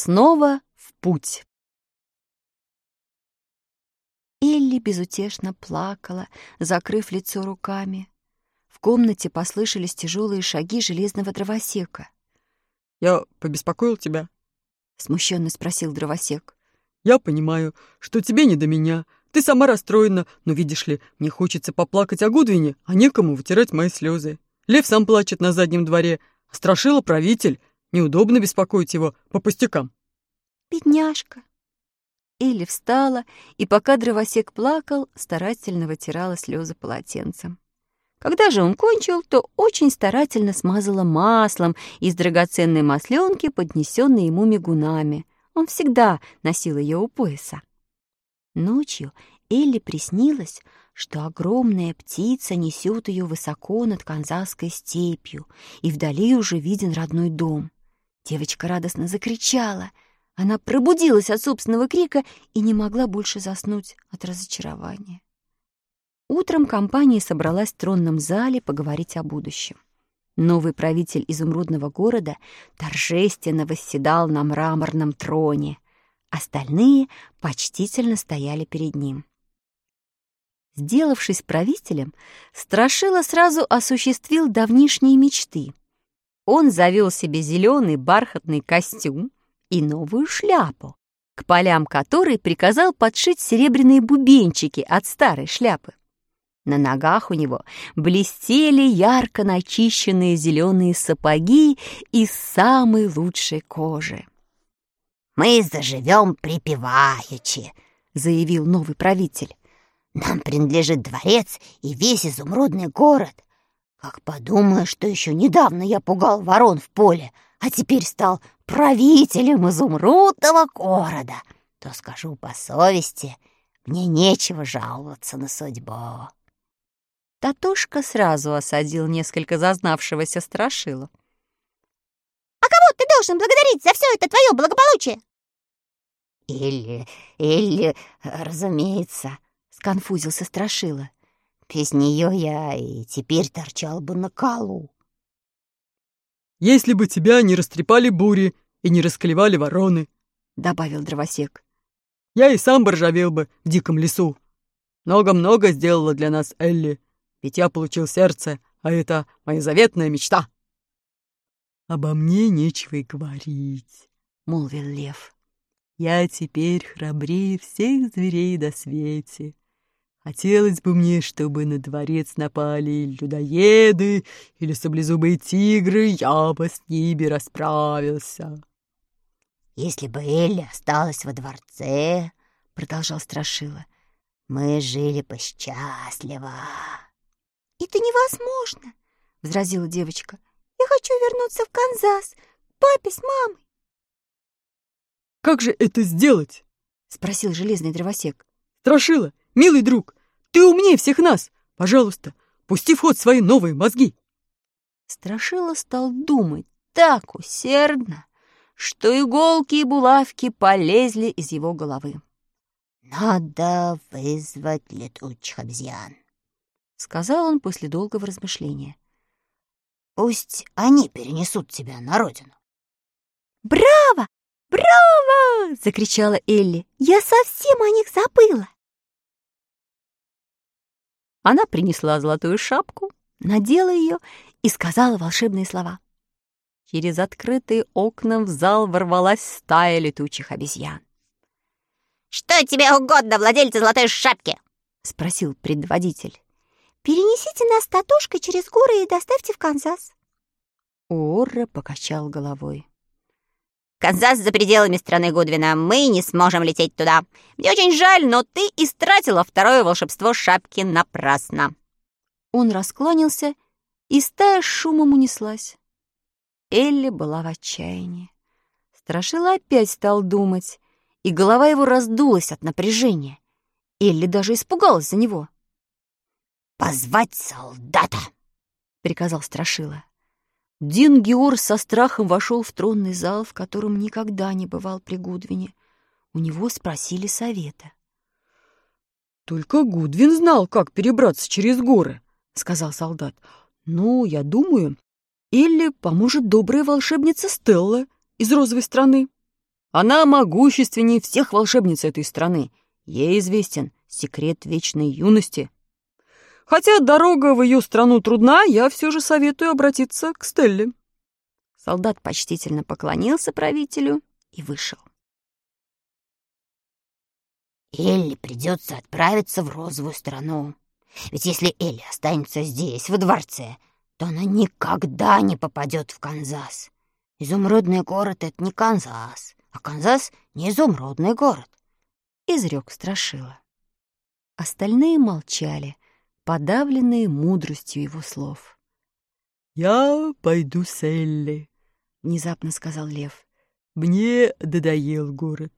Снова в путь. Элли безутешно плакала, закрыв лицо руками. В комнате послышались тяжелые шаги железного дровосека. «Я побеспокоил тебя?» — смущенно спросил дровосек. «Я понимаю, что тебе не до меня. Ты сама расстроена, но, видишь ли, мне хочется поплакать о Гудвине, а некому вытирать мои слезы. Лев сам плачет на заднем дворе, страшила правитель. Неудобно беспокоить его по пустякам». «Бедняжка!» Элли встала, и пока дровосек плакал, старательно вытирала слезы полотенцем. Когда же он кончил, то очень старательно смазала маслом из драгоценной масленки, поднесенной ему мигунами. Он всегда носил ее у пояса. Ночью Элли приснилось, что огромная птица несет ее высоко над Канзасской степью, и вдали уже виден родной дом. Девочка радостно закричала — она пробудилась от собственного крика и не могла больше заснуть от разочарования. Утром компания собралась в тронном зале поговорить о будущем. Новый правитель изумрудного города торжественно восседал на мраморном троне. Остальные почтительно стояли перед ним. Сделавшись правителем, Страшила сразу осуществил давнишние мечты. Он завел себе зеленый бархатный костюм, и новую шляпу, к полям которой приказал подшить серебряные бубенчики от старой шляпы. На ногах у него блестели ярко начищенные зеленые сапоги из самой лучшей кожи. «Мы заживем припеваючи», — заявил новый правитель. «Нам принадлежит дворец и весь изумрудный город. Как подумаю, что еще недавно я пугал ворон в поле, а теперь стал правителем изумрудного города, то скажу по совести, мне нечего жаловаться на судьбу. Татушка сразу осадил несколько зазнавшегося страшила. «А кого ты должен благодарить за все это твое благополучие?» «Или, или, разумеется», — сконфузился страшила. «Без нее я и теперь торчал бы на колу». Если бы тебя не растрепали бури и не расклевали вороны, — добавил дровосек. Я и сам боржавел бы в диком лесу. Много-много сделала для нас Элли, ведь я получил сердце, а это моя заветная мечта. Обо мне нечего и говорить, — молвил лев. Я теперь храбрее всех зверей до свете. Хотелось бы мне, чтобы на дворец напали людоеды или саблезубые тигры, я бы с ними расправился. «Если бы Элли осталась во дворце, — продолжал Страшила, — мы жили бы счастливо». «Это невозможно!» — возразила девочка. «Я хочу вернуться в Канзас, к папе с мамой». «Как же это сделать?» — спросил железный дровосек. «Страшила, милый друг, ты умнее всех нас! Пожалуйста, пусти в ход свои новые мозги!» Страшила стал думать так усердно, что иголки и булавки полезли из его головы. «Надо вызвать летучих обезьян», — сказал он после долгого размышления. «Пусть они перенесут тебя на родину». «Браво! Браво!» — закричала Элли. «Я совсем о них забыла!» Она принесла золотую шапку, надела ее и сказала волшебные слова. Через открытые окна в зал ворвалась стая летучих обезьян. «Что тебе угодно, владельцы золотой шапки?» — спросил предводитель. «Перенесите нас татушкой через горы и доставьте в Канзас». Уорра покачал головой. Канзас за пределами страны Гудвина. Мы не сможем лететь туда. Мне очень жаль, но ты истратила второе волшебство шапки напрасно». Он раскланялся, и стая шумом унеслась. Элли была в отчаянии. Страшила опять стал думать, и голова его раздулась от напряжения. Элли даже испугалась за него. «Позвать солдата!» — приказал Страшила. Дин Геор со страхом вошел в тронный зал, в котором никогда не бывал при Гудвине. У него спросили совета. «Только Гудвин знал, как перебраться через горы», — сказал солдат. «Ну, я думаю, или поможет добрая волшебница Стелла из розовой страны». Она могущественнее всех волшебниц этой страны. Ей известен секрет вечной юности. Хотя дорога в ее страну трудна, я все же советую обратиться к Стелле». Солдат почтительно поклонился правителю и вышел. Элли придется отправиться в розовую страну. Ведь если Элли останется здесь, во дворце, то она никогда не попадет в Канзас. Изумрудный город — это не Канзас, а Канзас — не изумрудный город. Изрек Страшила. Остальные молчали, подавленные мудростью его слов. «Я пойду с Элли», — внезапно сказал Лев. «Мне надоел город.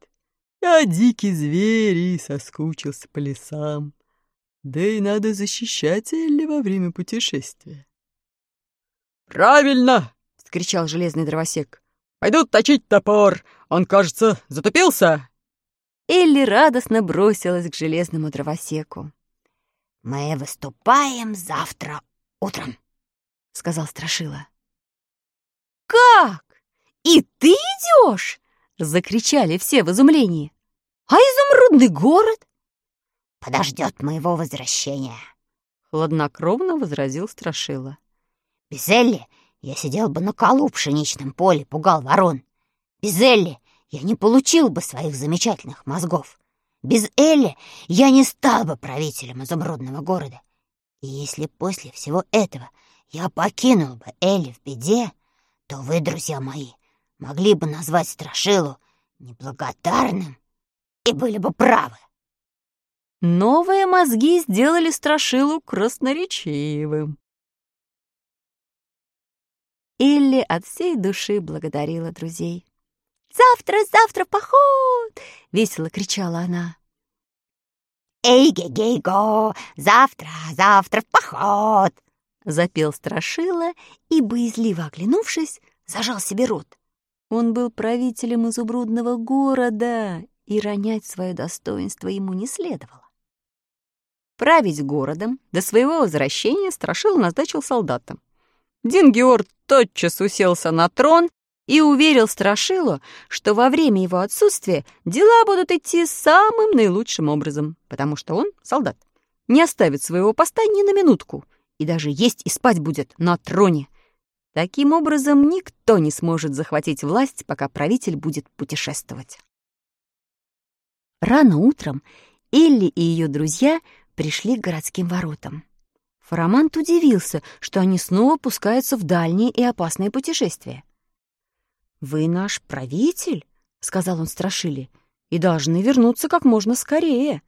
Я дикий зверь и соскучился по лесам. Да и надо защищать Элли во время путешествия». «Правильно!» — скричал железный дровосек. «Пойду точить топор. Он, кажется, затупился». Элли радостно бросилась к железному дровосеку. «Мы выступаем завтра утром», — сказал Страшила. «Как? И ты идешь?» — закричали все в изумлении. «А изумрудный город?» «Подождет моего возвращения», — хладнокровно возразил Страшила. «Без Элли я сидел бы на колу в пшеничном поле, пугал ворон. Без Элли я не получил бы своих замечательных мозгов. Без Элли я не стал бы правителем изумрудного города. И если после всего этого я покинул бы Элли в беде, то вы, друзья мои, могли бы назвать Страшилу неблагодарным и были бы правы. Новые мозги сделали Страшилу красноречивым. Элли от всей души благодарила друзей. «Завтра, завтра поход!» — весело кричала она. «Эй-гей-гей-го! Завтра, завтра в поход!» — запел Страшила и, боязливо оглянувшись, зажал себе рот. Он был правителем изумрудного города, и ронять свое достоинство ему не следовало. Править городом до своего возвращения Страшила назначил солдатам. Дингиор тотчас уселся на трон и уверил Страшилу, что во время его отсутствия дела будут идти самым наилучшим образом, потому что он, солдат, не оставит своего поста ни на минутку и даже есть и спать будет на троне. Таким образом, никто не сможет захватить власть, пока правитель будет путешествовать. Рано утром Элли и ее друзья пришли к городским воротам. Фарамант удивился, что они снова пускаются в дальние и опасные путешествия. «Вы наш правитель», — сказал он Страшиле, — «и должны вернуться как можно скорее».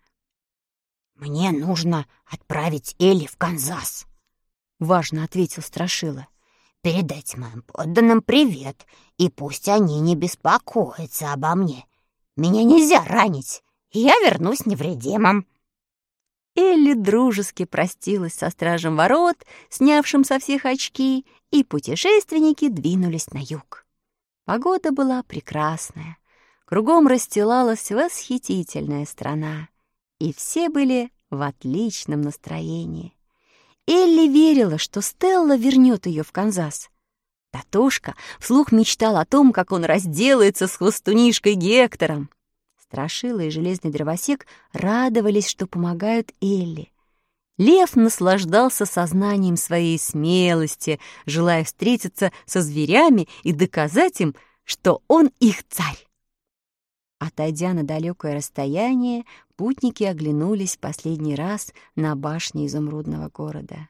«Мне нужно отправить Элли в Канзас», — важно ответил Страшила. «Передать моим подданным привет, и пусть они не беспокоятся обо мне. Меня нельзя ранить, я вернусь невредимым». Элли дружески простилась со стражем ворот, снявшим со всех очки, и путешественники двинулись на юг. Погода была прекрасная. Кругом расстилалась восхитительная страна, и все были в отличном настроении. Элли верила, что Стелла вернет ее в Канзас. Татушка вслух мечтал о том, как он разделается с хвостунишкой Гектором. Страшила и железный дровосек радовались, что помогают Элли. Лев наслаждался сознанием своей смелости, желая встретиться со зверями и доказать им, что он их царь. Отойдя на далекое расстояние, путники оглянулись последний раз на башни изумрудного города.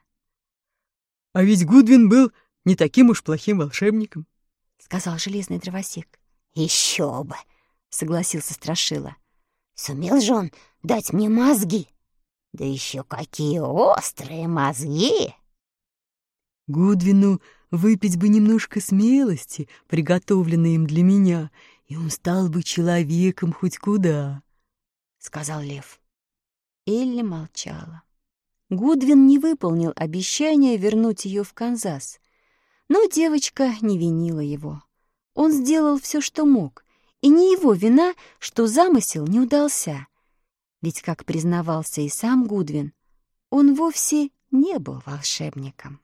«А ведь Гудвин был не таким уж плохим волшебником», — сказал железный дровосек. «Еще бы!» — согласился Страшила. «Сумел же он дать мне мозги!» Да еще какие острые мозги! Гудвину выпить бы немножко смелости, приготовленной им для меня, и он стал бы человеком хоть куда, — сказал лев. Элли молчала. Гудвин не выполнил обещание вернуть ее в Канзас, но девочка не винила его. Он сделал все, что мог, и не его вина, что замысел не удался. Ведь, как признавался и сам Гудвин, он вовсе не был волшебником.